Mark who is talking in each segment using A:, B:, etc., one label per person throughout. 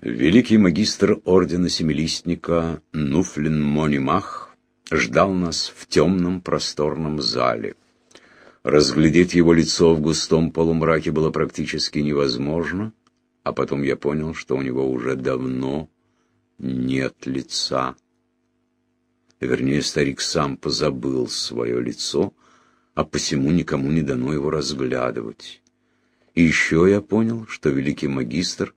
A: Великий магистр ордена Семилистника Нуфлин Монимах ждал нас в темном просторном зале. Разглядеть его лицо в густом полумраке было практически невозможно, а потом я понял, что у него уже давно нет лица. Вернее, старик сам позабыл свое лицо, а посему никому не дано его разглядывать. И еще я понял, что великий магистр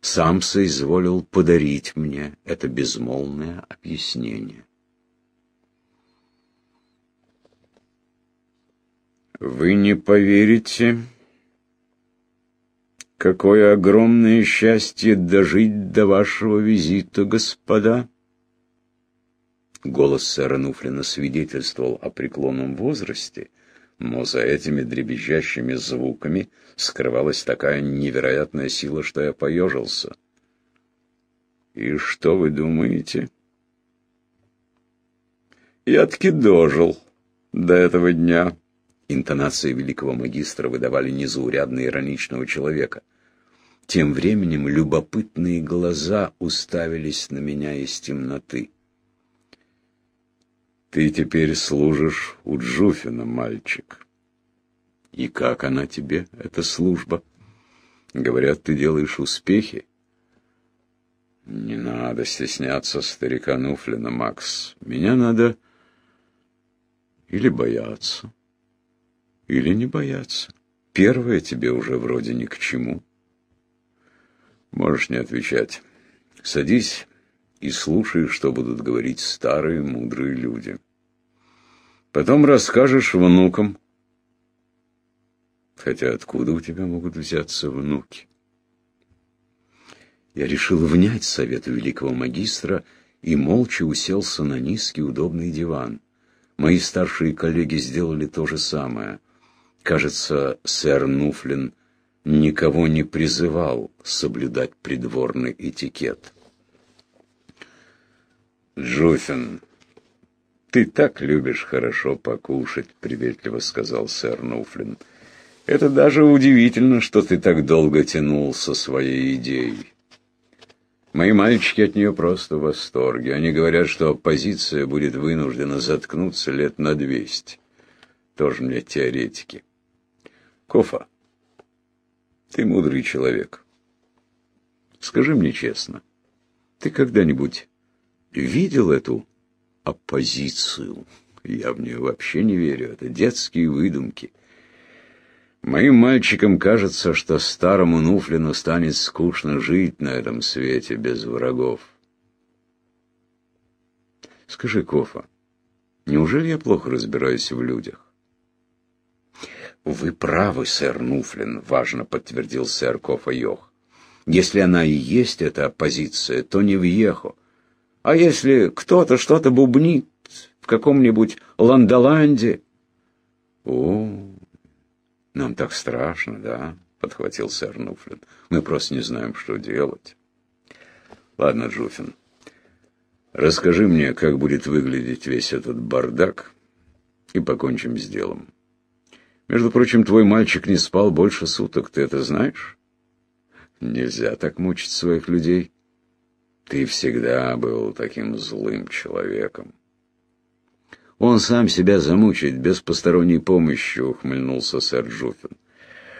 A: сам соизволил подарить мне это безмолвное объяснение. Вы не поверите, какое огромное счастье дожить до вашего визита, господа. Голос сэра Нуфлина свидетельствовал о преклонном возрасте, но за этими дребезжащими звуками скрывалась такая невероятная сила, что я поежился. «И что вы думаете?» «Я-таки дожил до этого дня». Интонации великого магистра выдавали незаурядно ироничного человека. Тем временем любопытные глаза уставились на меня из темноты. Ты теперь служишь у Джуфина, мальчик. И как она тебе, эта служба? Говорят, ты делаешь успехи. Не надо стесняться старика Нуфлина, Макс. Меня надо или бояться, или не бояться. Первое тебе уже вроде ни к чему. Можешь не отвечать. Садись и слушай, что будут говорить старые мудрые люди. Потом расскажешь внукам. Хотя откуда у тебя могут взяться внуки? Я решил внять совету великого магистра и молча уселся на низкий удобный диван. Мои старшие коллеги сделали то же самое. Кажется, сэр Нуфлин никого не призывал соблюдать придворный этикет. Джуфин, ты так любишь хорошо покушать, приветливо сказал сэр Нуфлин. Это даже удивительно, что ты так долго тянул со своей идеей. Мои мальчики от нее просто в восторге. Они говорят, что оппозиция будет вынуждена заткнуться лет на двести. Тоже мне теоретики. Кофа, ты мудрый человек. Скажи мне честно, ты когда-нибудь видел эту оппозицию. Я в нее вообще не верю. Это детские выдумки. Моим мальчикам кажется, что старому Нуфлину станет скучно жить на этом свете без врагов. Скажи, Кофа, неужели я плохо разбираюсь в людях? Вы правы, сэр Нуфлин, важно подтвердил сэр Кофа Йох. Если она и есть эта оппозиция, то не в Ехо. А если кто-то что-то бубнит в каком-нибудь Ландоланде? О, нам так страшно, да? Подхватил сэр Нуфлин. Мы просто не знаем, что делать. Ладно, Джуфин, расскажи мне, как будет выглядеть весь этот бардак, и покончим с делом. Между прочим, твой мальчик не спал больше суток, ты это знаешь? Нельзя так мучить своих людей. Ты всегда был таким злым человеком. Он сам себя замучает без посторонней помощи, ухмыльнулся сэр Джуфин.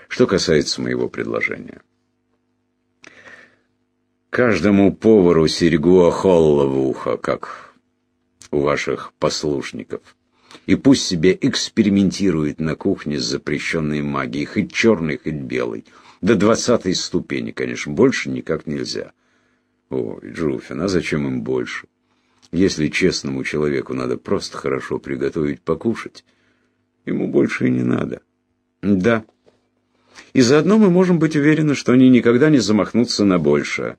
A: Что касается моего предложения. Каждому повару серьгу охолла в ухо, как у ваших послушников. И пусть себе экспериментирует на кухне с запрещенной магией, хоть черной, хоть белой. До двадцатой ступени, конечно, больше никак нельзя. Ой, Джуфин, а зачем им больше? Если честному человеку надо просто хорошо приготовить покушать, ему больше и не надо. Да. И заодно мы можем быть уверены, что они никогда не замахнутся на большее.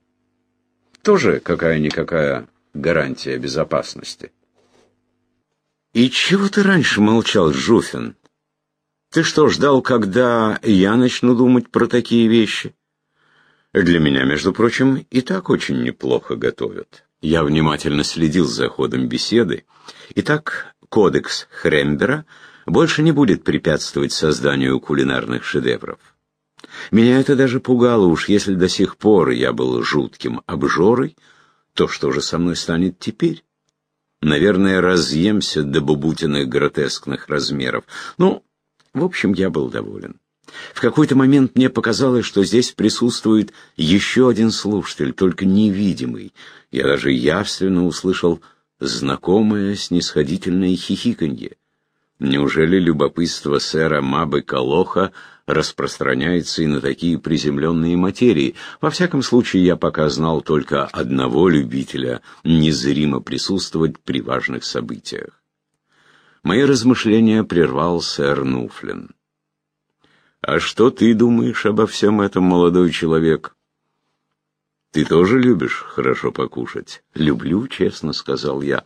A: Тоже какая-никакая гарантия безопасности. И чего ты раньше молчал, Жуфин? Ты что, ждал, когда я начну думать про такие вещи? Для меня, между прочим, и так очень неплохо готовят. Я внимательно следил за ходом беседы. Итак, кодекс Хрембера больше не будет препятствовать созданию кулинарных шедевров. Меня это даже пугало, уж если до сих пор я был жутким обжорой, то что же со мной станет теперь? Наверное, разъемся до бубутиных гротескных размеров. Ну, в общем, я был доволен. В какой-то момент мне показалось, что здесь присутствует еще один слушатель, только невидимый. Я даже явственно услышал знакомое снисходительное хихиканье. Неужели любопытство сэра Мабы Калоха распространяется и на такие приземленные материи? Во всяком случае, я пока знал только одного любителя незримо присутствовать при важных событиях. Мои размышления прервал сэр Нуфлин. «А что ты думаешь обо всем этом, молодой человек?» «Ты тоже любишь хорошо покушать?» «Люблю, честно», — сказал я.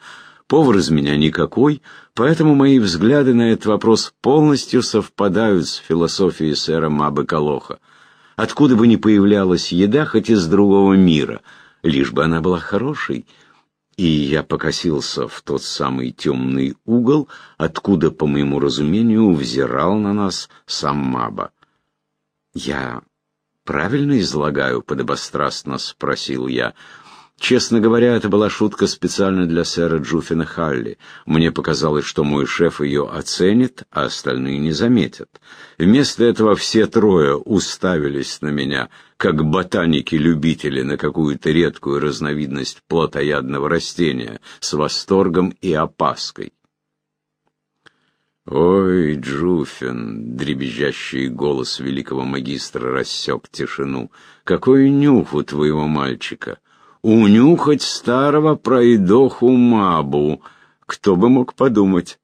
A: Повар из меня никакой, поэтому мои взгляды на этот вопрос полностью совпадают с философией сэра Мабы Калоха. Откуда бы ни появлялась еда, хоть из другого мира, лишь бы она была хорошей. И я покосился в тот самый темный угол, откуда, по моему разумению, взирал на нас сам Маба. «Я правильно излагаю?» — подобострастно спросил я. Честно говоря, это была шутка специально для сэра Джуффина Халли. Мне показалось, что мой шеф ее оценит, а остальные не заметят. Вместо этого все трое уставились на меня, как ботаники-любители на какую-то редкую разновидность плотоядного растения, с восторгом и опаской. «Ой, Джуфин!» — дребезжащий голос великого магистра рассек тишину. «Какой нюх у твоего мальчика! унюхать старого пройдоху Мабу. Кто бы мог подумать?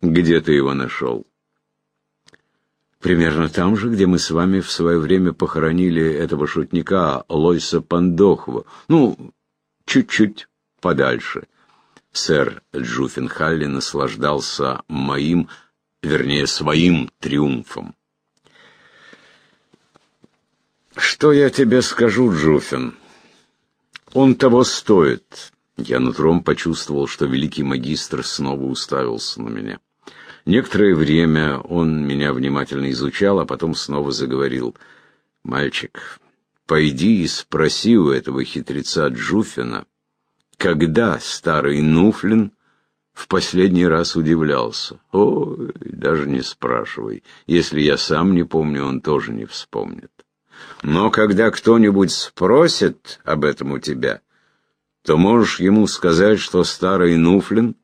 A: Где ты его нашел? Примерно там же, где мы с вами в свое время похоронили этого шутника Лойса Пандохова. Ну, чуть-чуть подальше. Сэр Джуффенхалли наслаждался моим, вернее, своим триумфом. «Что я тебе скажу, Джуффин?» Он того стоит. Я нутром почувствовал, что великий магистр снова уставился на меня. Некоторое время он меня внимательно изучал, а потом снова заговорил. «Мальчик, пойди и спроси у этого хитреца Джуфина, когда старый Нуфлин в последний раз удивлялся. Ой, даже не спрашивай. Если я сам не помню, он тоже не вспомнит. Но когда кто-нибудь спросит об этом у тебя, то можешь ему сказать, что старый Нуфлин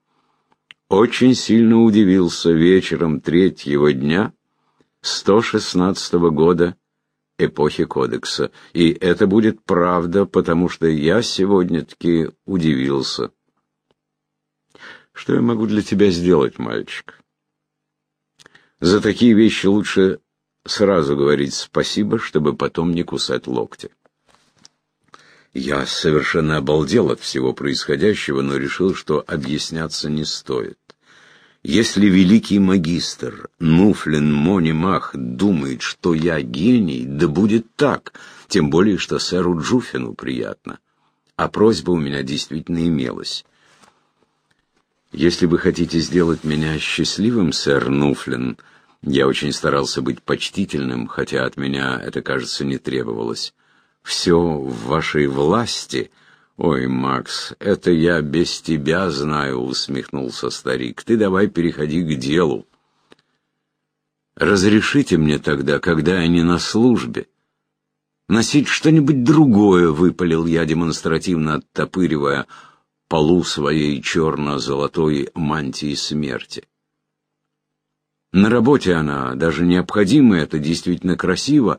A: очень сильно удивился вечером третьего дня 116 года эпохи Кодекса. И это будет правда, потому что я сегодня-таки удивился. Что я могу для тебя сделать, мальчик? За такие вещи лучше сразу говорить спасибо, чтобы потом не кусать локти. Я совершенно обалдел от всего происходящего, но решил, что объясняться не стоит. Если великий магистр Нуфлин Монимах думает, что я гений, да будет так, тем более, что сэру Джуфину приятно. А просьба у меня действительно имелась. Если вы хотите сделать меня счастливым, сэр Нуфлин, я очень старался быть почтительным, хотя от меня это, кажется, не требовалось. Все в вашей власти. Ой, Макс, это я без тебя знаю, усмехнулся старик. Ты давай переходи к делу. Разрешите мне тогда, когда я не на службе, носить что-нибудь другое, выпалил я демонстративно оттопыривая полу своей черно-золотой мантии смерти. На работе она даже необходима, это действительно красиво,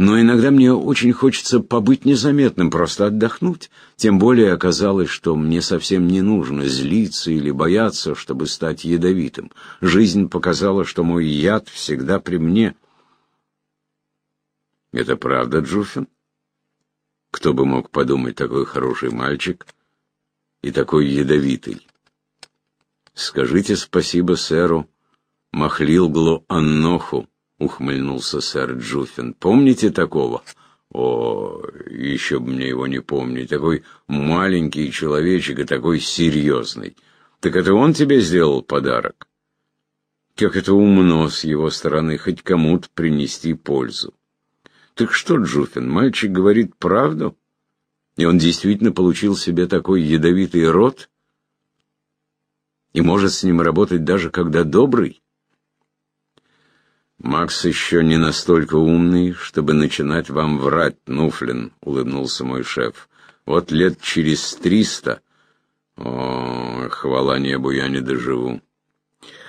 A: но иногда мне очень хочется побыть незаметным, просто отдохнуть. Тем более оказалось, что мне совсем не нужно злиться или бояться, чтобы стать ядовитым. Жизнь показала, что мой яд всегда при мне. Это правда, Джуфин? Кто бы мог подумать, такой хороший мальчик и такой ядовитый. Скажите спасибо сэру Махлилглу Анноху, ухмыльнулся сэр Джуффин. Помните такого? О, еще бы мне его не помнить. Такой маленький человечек и такой серьезный. Так это он тебе сделал подарок? Как это умно с его стороны хоть кому-то принести пользу. Так что, Джуфин, мальчик говорит правду? И он действительно получил себе такой ядовитый рот? И может с ним работать даже когда добрый? «Макс еще не настолько умный, чтобы начинать вам врать, Нуфлин», — улыбнулся мой шеф. «Вот лет через триста...» «О, хвала небу, я не доживу».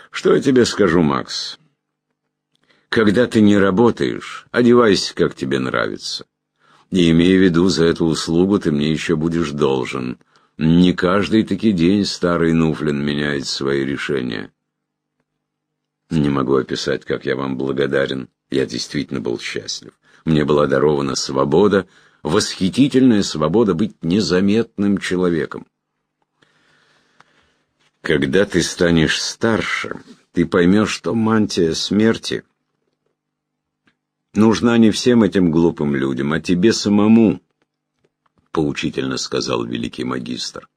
A: «Что я тебе скажу, Макс? Когда ты не работаешь, одевайся, как тебе нравится. И имея в виду, за эту услугу ты мне еще будешь должен. Не каждый таки день старый Нуфлин меняет свои решения». Не могу описать, как я вам благодарен. Я действительно был счастлив. Мне была дарована свобода, восхитительная свобода быть незаметным человеком. Когда ты станешь старше, ты поймешь, что мантия смерти нужна не всем этим глупым людям, а тебе самому, — поучительно сказал великий магистр.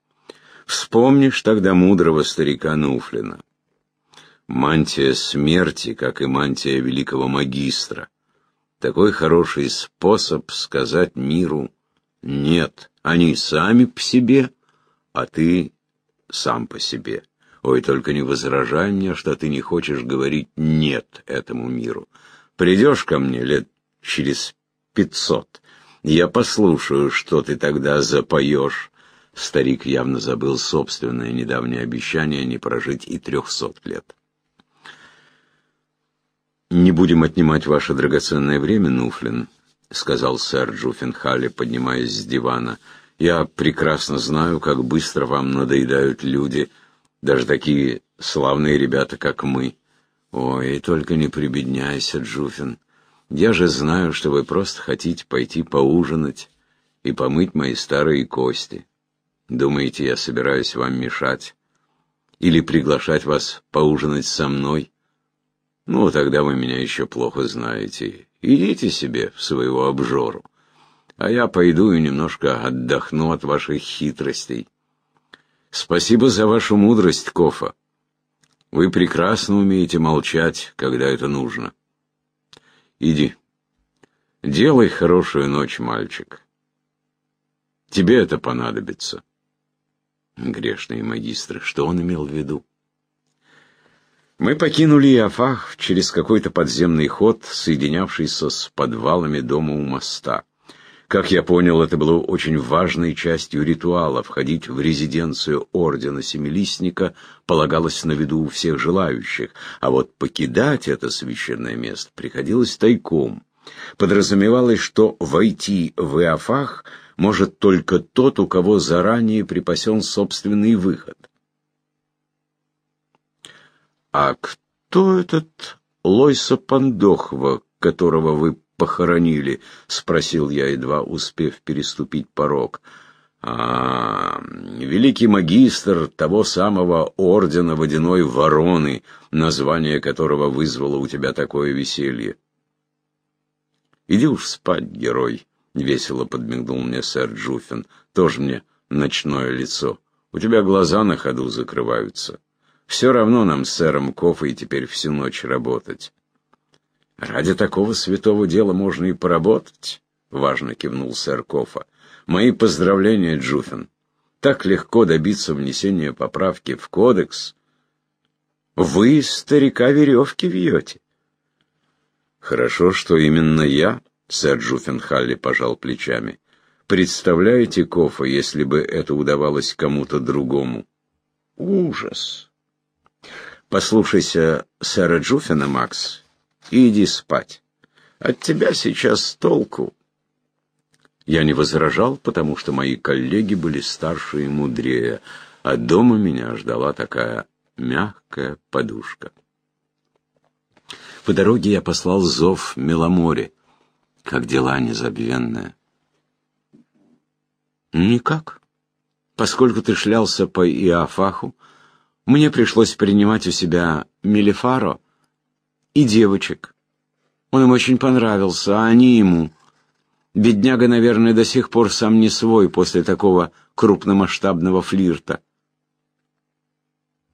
A: Вспомнишь тогда мудрого старика Нуфлина. Мантия смерти, как и мантия великого магистра. Такой хороший способ сказать миру «нет». Они сами по себе, а ты сам по себе. Ой, только не возражай мне, что ты не хочешь говорить «нет» этому миру. Придешь ко мне лет через пятьсот, я послушаю, что ты тогда запоешь. Старик явно забыл собственное недавнее обещание не прожить и трехсот лет. «Не будем отнимать ваше драгоценное время, Нуфлин», — сказал сэр Джуффенхалли, поднимаясь с дивана. «Я прекрасно знаю, как быстро вам надоедают люди, даже такие славные ребята, как мы. Ой, только не прибедняйся, Джуфин. Я же знаю, что вы просто хотите пойти поужинать и помыть мои старые кости. Думаете, я собираюсь вам мешать? Или приглашать вас поужинать со мной?» Ну, тогда вы меня еще плохо знаете. Идите себе в своего обжору. А я пойду и немножко отдохну от ваших хитростей. Спасибо за вашу мудрость, Кофа. Вы прекрасно умеете молчать, когда это нужно. Иди. Делай хорошую ночь, мальчик. Тебе это понадобится. Грешные магистры, что он имел в виду? Мы покинули Иофах через какой-то подземный ход, соединявшийся с подвалами дома у моста. Как я понял, это было очень важной частью ритуала. Входить в резиденцию ордена Семилистника полагалось на виду у всех желающих, а вот покидать это священное место приходилось тайком. Подразумевалось, что войти в Иофах может только тот, у кого заранее припасен собственный выход. «А кто этот Лойса Пандохва, которого вы похоронили?» — спросил я, едва успев переступить порог. «А, великий магистр того самого ордена водяной вороны, название которого вызвало у тебя такое веселье». «Иди уж спать, герой», — весело подмигнул мне сэр Джуффин. «Тоже мне ночное лицо. У тебя глаза на ходу закрываются». Все равно нам с сэром Кофой теперь всю ночь работать. Ради такого святого дела можно и поработать, — важно кивнул сэр Кофа. Мои поздравления, Джуфин. Так легко добиться внесения поправки в кодекс. Вы, старика, веревки вьете. Хорошо, что именно я, — сэр Джуфин Халли пожал плечами. Представляете, Кофа, если бы это удавалось кому-то другому? Ужас! Послушайся сэра Джуфина, Макс, и иди спать. От тебя сейчас толку. Я не возражал, потому что мои коллеги были старше и мудрее, а дома меня ждала такая мягкая подушка. По дороге я послал зов Меломоре. Как дела незабвенные? Никак. Поскольку ты шлялся по Иофаху, мне пришлось принимать у себя Мелифаро и девочек. Он им очень понравился, а они ему. Бедняга, наверное, до сих пор сам не свой после такого крупномасштабного флирта.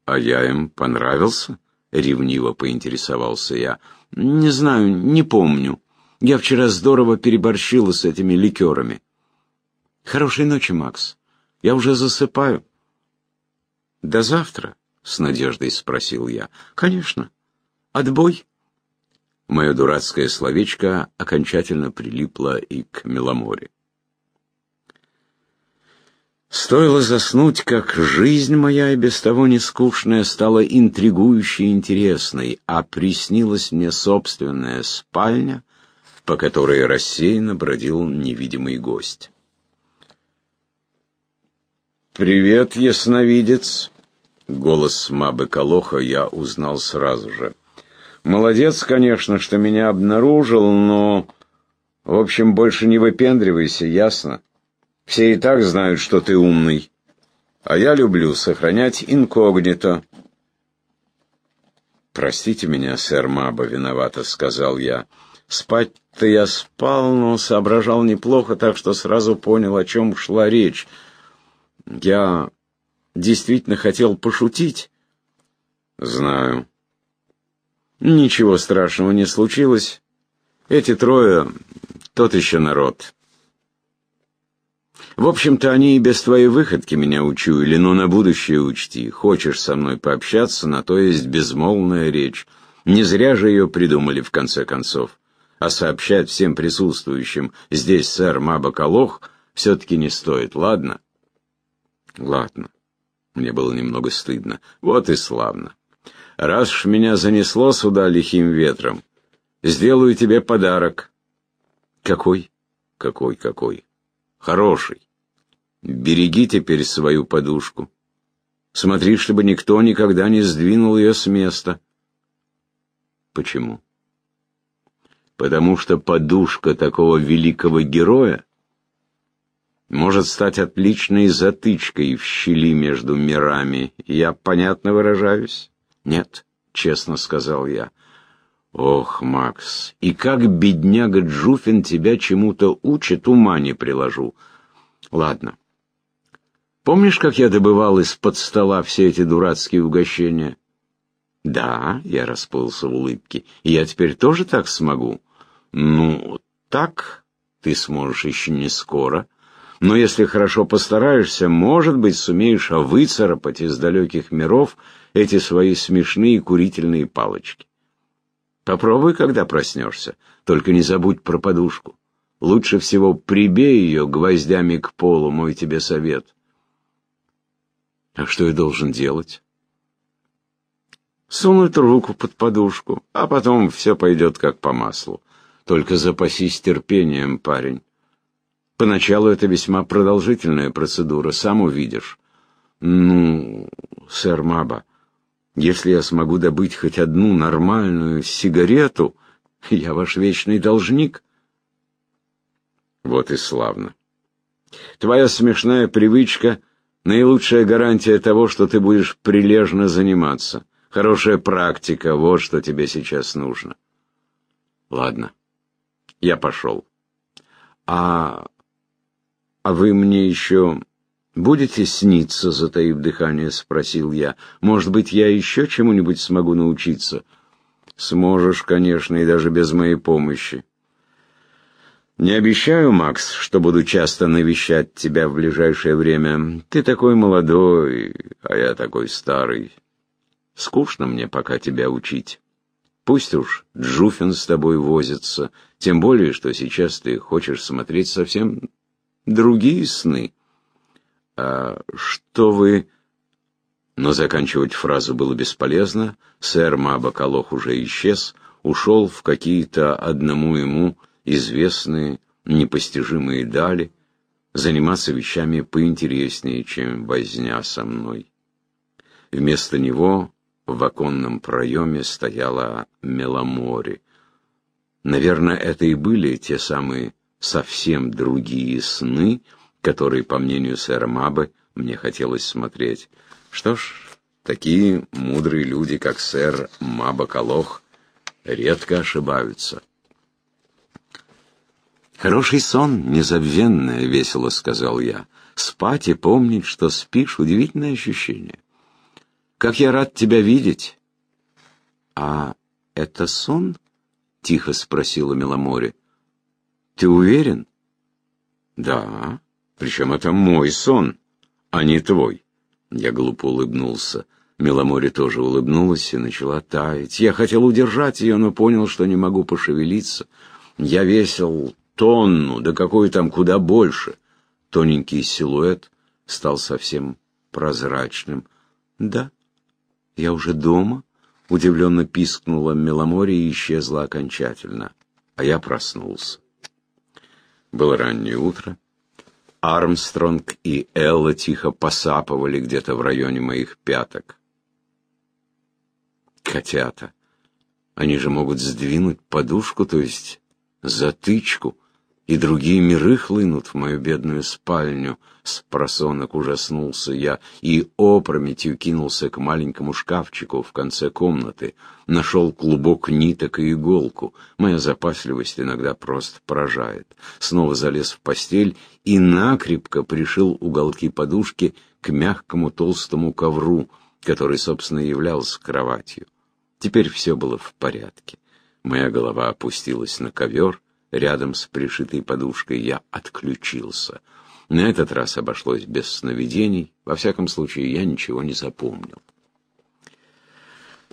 A: «А я им понравился?» — ревниво поинтересовался я. «Не знаю, не помню. Я вчера здорово переборщила с этими ликерами». «Хорошей ночи, Макс. Я уже засыпаю». «До завтра?» — с надеждой спросил я. «Конечно. Отбой?» Мое дурацкое словечко окончательно прилипло и к Меломоре. Стоило заснуть, как жизнь моя и без того не скучная стала интригующей и интересной, а приснилась мне собственная спальня, по которой рассеянно бродил невидимый гость. «Привет, ясновидец!» Голос Мабы Колоха я узнал сразу же. «Молодец, конечно, что меня обнаружил, но... В общем, больше не выпендривайся, ясно?» Все и так знают, что ты умный. А я люблю сохранять инкогнито. «Простите меня, сэр Маба, виновата», — сказал я. «Спать-то я спал, но соображал неплохо, так что сразу понял, о чем шла речь. Я действительно хотел пошутить». «Знаю». «Ничего страшного не случилось. Эти трое — тот еще народ». В общем-то, они и без твоей выходки меня учуяли, но на будущее учти. Хочешь со мной пообщаться, на то есть безмолвная речь. Не зря же ее придумали, в конце концов. А сообщать всем присутствующим, здесь сэр Мабакалох, все-таки не стоит, ладно? Ладно. Мне было немного стыдно. Вот и славно. Раз уж меня занесло сюда лихим ветром, сделаю тебе подарок. Какой? Какой, какой? Хороший. Береги теперь свою подушку. Смотри, чтобы никто никогда не сдвинул ее с места. Почему? Потому что подушка такого великого героя может стать отличной затычкой в щели между мирами. Я понятно выражаюсь? Нет, честно сказал я. Ох, Макс, и как бедняга Джуфин тебя чему-то учит, ума не приложу. Ладно. Помнишь, как я добывал из-под стола все эти дурацкие угощения? Да, я расплылся в улыбке. И я теперь тоже так смогу? Ну, так ты сможешь еще не скоро. Но если хорошо постараешься, может быть, сумеешь выцарапать из далеких миров эти свои смешные курительные палочки. Попробуй, когда проснешься. Только не забудь про подушку. Лучше всего прибей ее гвоздями к полу, мой тебе совет. А что я должен делать? Сунуть руку под подушку, а потом все пойдет как по маслу. Только запасись терпением, парень. Поначалу это весьма продолжительная процедура, сам увидишь. Ну, сэр Маба, если я смогу добыть хоть одну нормальную сигарету, я ваш вечный должник. Вот и славно. Твоя смешная привычка — наилучшая гарантия того, что ты будешь прилежно заниматься. Хорошая практика — вот что тебе сейчас нужно. Ладно, я пошел. А... а вы мне еще «Будете сниться?» — затаив дыхание, спросил я. «Может быть, я еще чему-нибудь смогу научиться?» «Сможешь, конечно, и даже без моей помощи. Не обещаю, Макс, что буду часто навещать тебя в ближайшее время. Ты такой молодой, а я такой старый. Скучно мне пока тебя учить. Пусть уж Джуфин с тобой возится, тем более, что сейчас ты хочешь смотреть совсем другие сны». А что вы...» Но заканчивать фразу было бесполезно. Сэр Мабакалох уже исчез, ушел в какие-то одному ему известные, непостижимые дали, заниматься вещами поинтереснее, чем возня со мной. Вместо него в оконном проеме стояла Меломори. Наверное, это и были те самые совсем другие сны, который, по мнению сэра Мабы, мне хотелось смотреть. Что ж, такие мудрые люди, как сэр Маба Калох, редко ошибаются. «Хороший сон, незабвенное», — весело сказал я. «Спать и помнить, что спишь, удивительное ощущение. Как я рад тебя видеть!» «А это сон?» — тихо спросила Меломоре. «Ты уверен?» «Да, причем это мой сон, а не твой». Я глупо улыбнулся. Меломоре тоже улыбнулась и начала таять. Я хотел удержать ее, но понял, что не могу пошевелиться. Я весил тонну, да какой там куда больше. Тоненький силуэт стал совсем прозрачным. «Да, я уже дома», — удивленно пискнула Меломоре и исчезла окончательно. А я проснулся. Было раннее утро. Армстронг и Элла тихо посапывали где-то в районе моих пяток. Котята. Они же могут сдвинуть подушку, то есть затычку, и другие миры хлынут в мою бедную спальню. С просонок ужаснулся я и опрометью кинулся к маленькому шкафчику в конце комнаты. Нашел клубок ниток и иголку. Моя запасливость иногда просто поражает. Снова залез в постель и накрепко пришил уголки подушки к мягкому толстому ковру, который, собственно, являлся кроватью. Теперь все было в порядке. Моя голова опустилась на ковер, рядом с пришитой подушкой я отключился. На этот раз обошлось без сновидений, во всяком случае я ничего не запомнил.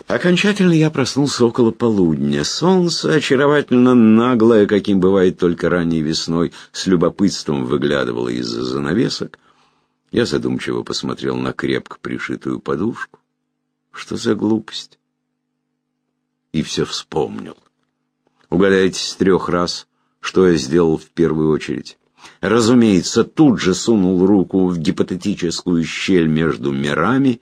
A: Окончательно я проснулся около полудня. Солнце, очаровательно наглое, каким бывает только ранней весной, с любопытством выглядывало из-за занавесок. Я задумчиво посмотрел на крепко пришитую подушку. Что за глупость? И все вспомнил. Угадайте с трех раз, что я сделал в первую очередь. Разумеется, тут же сунул руку в гипотетическую щель между мирами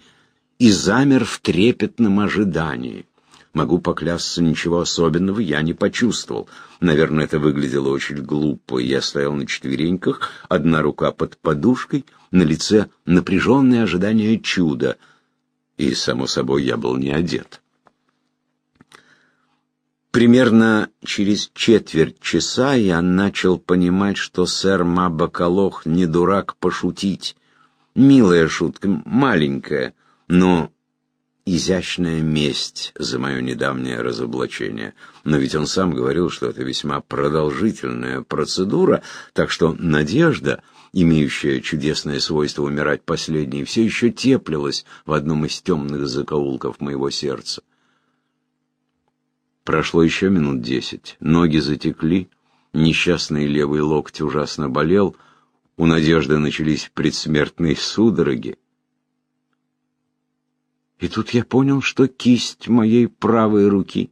A: и замер в трепетном ожидании. Могу поклясться, ничего особенного я не почувствовал. Наверное, это выглядело очень глупо. Я стоял на четвереньках, одна рука под подушкой, на лице напряженное ожидание чуда. И, само собой, я был не одет. Примерно через четверть часа я начал понимать, что сэр Мабакалох не дурак пошутить. Милая шутка, маленькая, но изящная месть за мое недавнее разоблачение. Но ведь он сам говорил, что это весьма продолжительная процедура, так что надежда, имеющая чудесное свойство умирать последней, все еще теплилась в одном из темных закоулков моего сердца. Прошло еще минут десять. Ноги затекли, несчастный левый локоть ужасно болел, у Надежды начались предсмертные судороги. И тут я понял, что кисть моей правой руки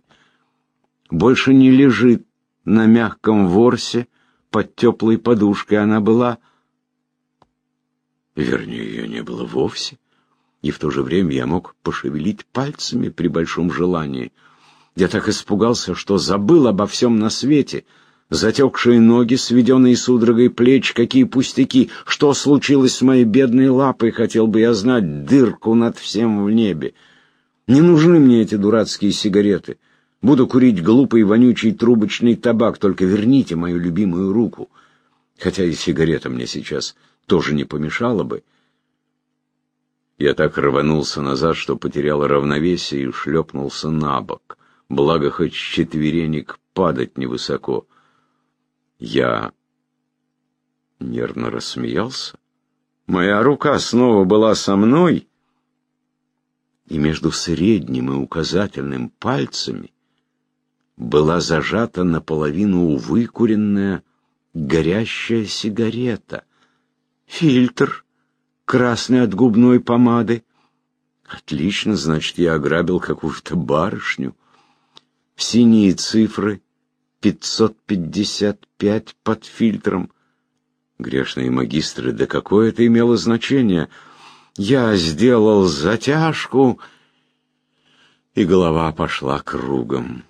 A: больше не лежит на мягком ворсе под теплой подушкой. Она была... Вернее, ее не было вовсе. И в то же время я мог пошевелить пальцами при большом желании — я так испугался, что забыл обо всем на свете. Затекшие ноги, сведенные судорогой плеч, какие пустяки. Что случилось с моей бедной лапой, хотел бы я знать, дырку над всем в небе. Не нужны мне эти дурацкие сигареты. Буду курить глупый вонючий трубочный табак, только верните мою любимую руку. Хотя и сигарета мне сейчас тоже не помешала бы. Я так рванулся назад, что потерял равновесие и шлепнулся на бок благо хоть четверенек падать невысоко. Я нервно рассмеялся. Моя рука снова была со мной, и между средним и указательным пальцами была зажата наполовину выкуренная горящая сигарета. Фильтр, красный от губной помады. Отлично, значит, я ограбил какую-то барышню синие цифры, 555 под фильтром. Грешные магистры, да какое это имело значение? Я сделал затяжку, и голова пошла кругом.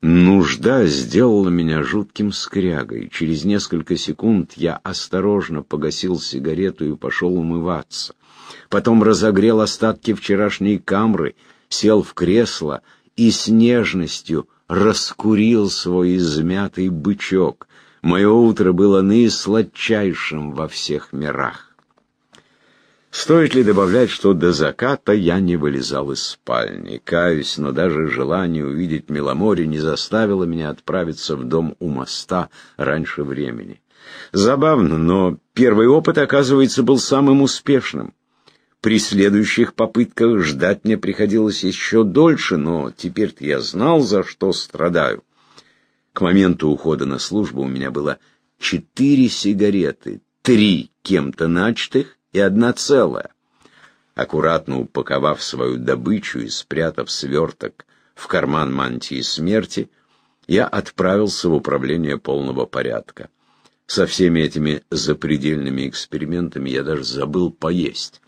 A: Нужда сделала меня жутким скрягой. Через несколько секунд я осторожно погасил сигарету и пошел умываться. Потом разогрел остатки вчерашней камры, сел в кресло — и с нежностью раскурил свой измятый бычок. Мое утро было наисладчайшим во всех мирах. Стоит ли добавлять, что до заката я не вылезал из спальни? Каюсь, но даже желание увидеть Меломоре не заставило меня отправиться в дом у моста раньше времени. Забавно, но первый опыт, оказывается, был самым успешным. При следующих попытках ждать мне приходилось еще дольше, но теперь-то я знал, за что страдаю. К моменту ухода на службу у меня было четыре сигареты, три кем-то начатых и одна целая. Аккуратно упаковав свою добычу и спрятав сверток в карман мантии смерти, я отправился в управление полного порядка. Со всеми этими запредельными экспериментами я даже забыл поесть.